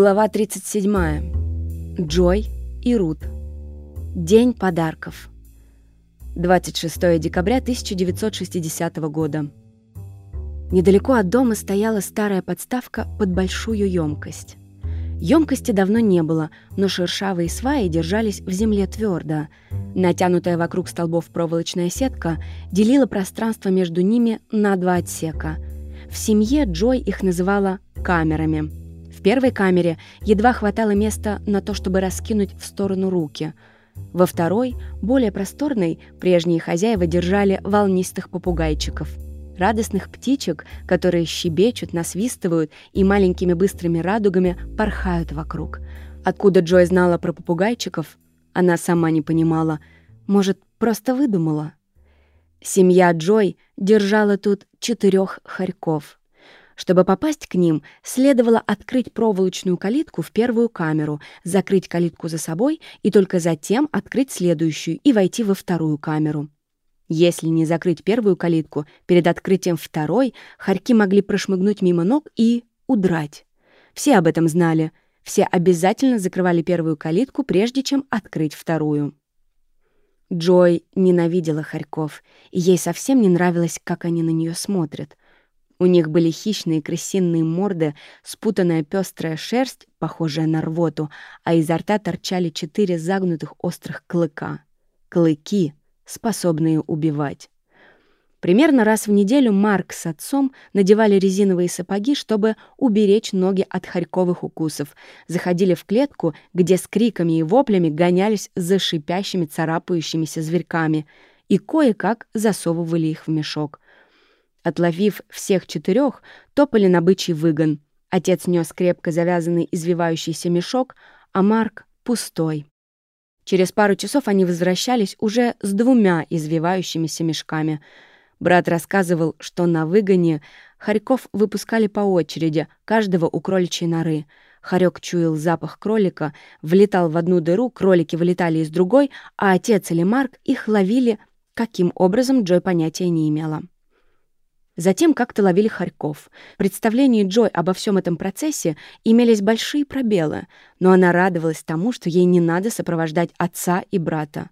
Глава 37. Джой и Рут. День подарков. 26 декабря 1960 года. Недалеко от дома стояла старая подставка под большую емкость. Емкости давно не было, но шершавые сваи держались в земле твердо. Натянутая вокруг столбов проволочная сетка делила пространство между ними на два отсека. В семье Джой их называла «камерами». В первой камере едва хватало места на то, чтобы раскинуть в сторону руки. Во второй, более просторной, прежние хозяева держали волнистых попугайчиков. Радостных птичек, которые щебечут, насвистывают и маленькими быстрыми радугами порхают вокруг. Откуда Джой знала про попугайчиков, она сама не понимала. Может, просто выдумала? Семья Джой держала тут четырех хорьков — чтобы попасть к ним, следовало открыть проволочную калитку в первую камеру, закрыть калитку за собой и только затем открыть следующую и войти во вторую камеру. Если не закрыть первую калитку, перед открытием второй хорьки могли прошмыгнуть мимо ног и удрать. Все об этом знали. Все обязательно закрывали первую калитку, прежде чем открыть вторую. Джой ненавидела хорьков, и ей совсем не нравилось, как они на нее смотрят. У них были хищные крысиные морды, спутанная пестрая шерсть, похожая на рвоту, а изо рта торчали четыре загнутых острых клыка. Клыки, способные убивать. Примерно раз в неделю Марк с отцом надевали резиновые сапоги, чтобы уберечь ноги от хорьковых укусов, заходили в клетку, где с криками и воплями гонялись за шипящими царапающимися зверьками и кое-как засовывали их в мешок — Отловив всех четырех, топали на бычий выгон. Отец нес крепко завязанный извивающийся мешок, а Марк — пустой. Через пару часов они возвращались уже с двумя извивающимися мешками. Брат рассказывал, что на выгоне хорьков выпускали по очереди, каждого у кроличьей норы. Хорек чуял запах кролика, влетал в одну дыру, кролики вылетали из другой, а отец или Марк их ловили, каким образом Джой понятия не имела. Затем как-то ловили хорьков. В Джой обо всем этом процессе имелись большие пробелы, но она радовалась тому, что ей не надо сопровождать отца и брата.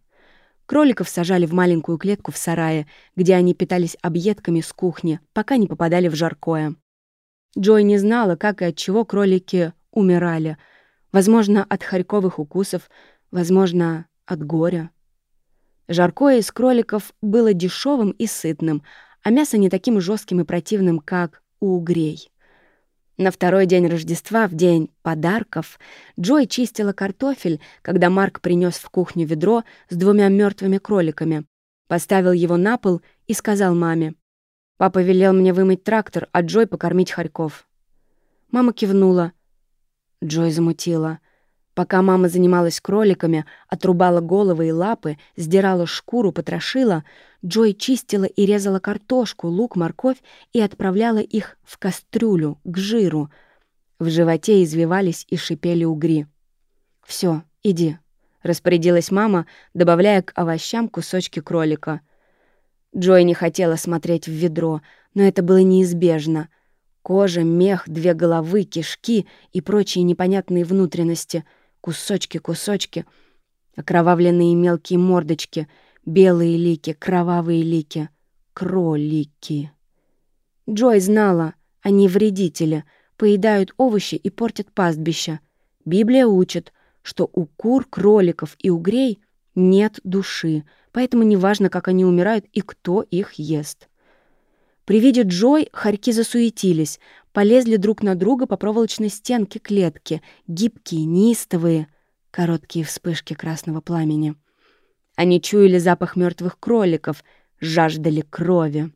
Кроликов сажали в маленькую клетку в сарае, где они питались объедками с кухни, пока не попадали в жаркое. Джой не знала, как и от чего кролики умирали. Возможно, от хорьковых укусов, возможно, от горя. Жаркое из кроликов было дешевым и сытным — а мясо не таким жестким и противным, как у угрей. На второй день Рождества, в день подарков, Джой чистила картофель, когда Марк принес в кухню ведро с двумя мертвыми кроликами, поставил его на пол и сказал маме. «Папа велел мне вымыть трактор, а Джой покормить хорьков». Мама кивнула. Джой замутила. Пока мама занималась кроликами, отрубала головы и лапы, сдирала шкуру, потрошила, Джой чистила и резала картошку, лук, морковь и отправляла их в кастрюлю, к жиру. В животе извивались и шипели угри. Все, иди», — распорядилась мама, добавляя к овощам кусочки кролика. Джой не хотела смотреть в ведро, но это было неизбежно. Кожа, мех, две головы, кишки и прочие непонятные внутренности — Кусочки, кусочки, окровавленные мелкие мордочки, белые лики, кровавые лики, кролики. Джой знала, они вредители, поедают овощи и портят пастбища. Библия учит, что у кур, кроликов и угрей нет души, поэтому неважно, как они умирают и кто их ест. При виде Джой хорьки засуетились, полезли друг на друга по проволочной стенке клетки, гибкие, неистовые, короткие вспышки красного пламени. Они чуяли запах мертвых кроликов, жаждали крови.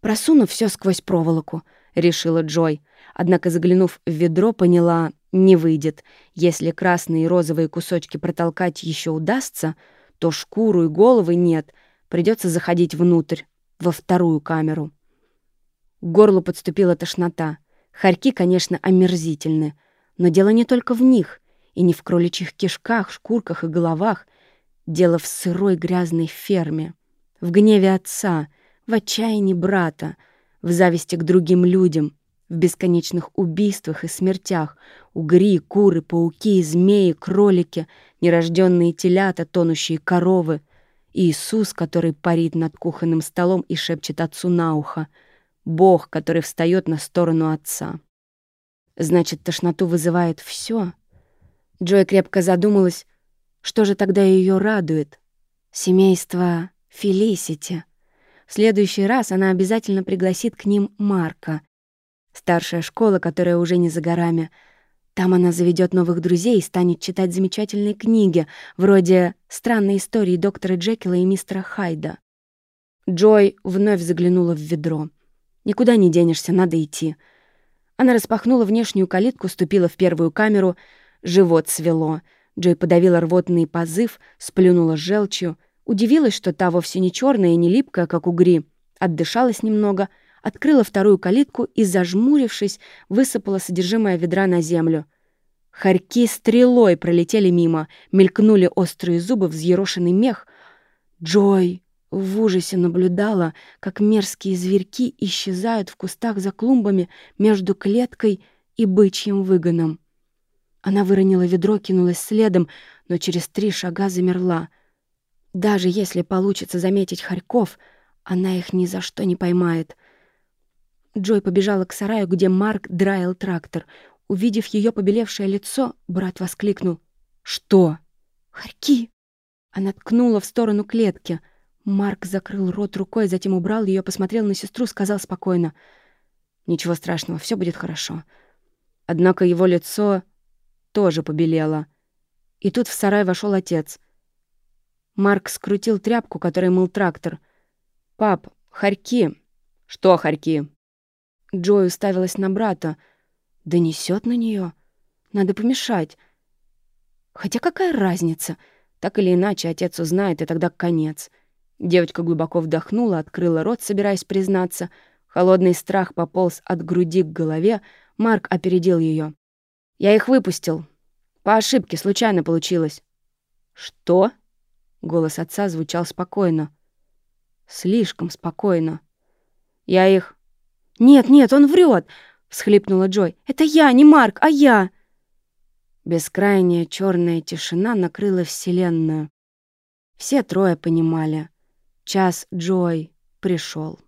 «Просуну все сквозь проволоку», — решила Джой. Однако, заглянув в ведро, поняла — не выйдет. Если красные и розовые кусочки протолкать еще удастся, то шкуру и головы нет. Придется заходить внутрь, во вторую камеру. К горлу подступила тошнота. Хорьки, конечно, омерзительны, но дело не только в них, и не в кроличьих кишках, шкурках и головах. Дело в сырой грязной ферме, в гневе отца, в отчаянии брата, в зависти к другим людям, в бесконечных убийствах и смертях. Угри, куры, пауки, змеи, кролики, нерожденные телята, тонущие коровы. Иисус, который парит над кухонным столом и шепчет отцу на ухо. Бог, который встает на сторону отца. Значит, тошноту вызывает все. Джой крепко задумалась, что же тогда ее радует. Семейство Фелисити. В следующий раз она обязательно пригласит к ним Марка. Старшая школа, которая уже не за горами. Там она заведет новых друзей и станет читать замечательные книги, вроде «Странные истории доктора Джекила и мистера Хайда». Джой вновь заглянула в ведро. «Никуда не денешься, надо идти». Она распахнула внешнюю калитку, ступила в первую камеру. Живот свело. Джой подавила рвотный позыв, сплюнула желчью. Удивилась, что та вовсе не черная и не липкая, как угри. Отдышалась немного — открыла вторую калитку и, зажмурившись, высыпала содержимое ведра на землю. Хорьки стрелой пролетели мимо, мелькнули острые зубы, взъерошенный мех. Джой в ужасе наблюдала, как мерзкие зверьки исчезают в кустах за клумбами между клеткой и бычьим выгоном. Она выронила ведро, кинулась следом, но через три шага замерла. Даже если получится заметить хорьков, она их ни за что не поймает. Джой побежала к сараю, где Марк драил трактор. Увидев ее побелевшее лицо, брат воскликнул. «Что?» «Хорьки!» Она ткнула в сторону клетки. Марк закрыл рот рукой, затем убрал ее, посмотрел на сестру, сказал спокойно. «Ничего страшного, все будет хорошо». Однако его лицо тоже побелело. И тут в сарай вошел отец. Марк скрутил тряпку, которой мыл трактор. «Пап, хорьки!» «Что хорьки?» Джой уставилась на брата. Да несет на нее. Надо помешать. Хотя какая разница? Так или иначе, отец узнает, и тогда конец. Девочка глубоко вдохнула, открыла рот, собираясь признаться. Холодный страх пополз от груди к голове. Марк опередил ее. «Я их выпустил. По ошибке, случайно получилось». «Что?» Голос отца звучал спокойно. Слишком спокойно. «Я их «Нет, нет, он врет!» — всхлипнула Джой. «Это я, не Марк, а я!» Бескрайняя черная тишина накрыла Вселенную. Все трое понимали. Час Джой пришел.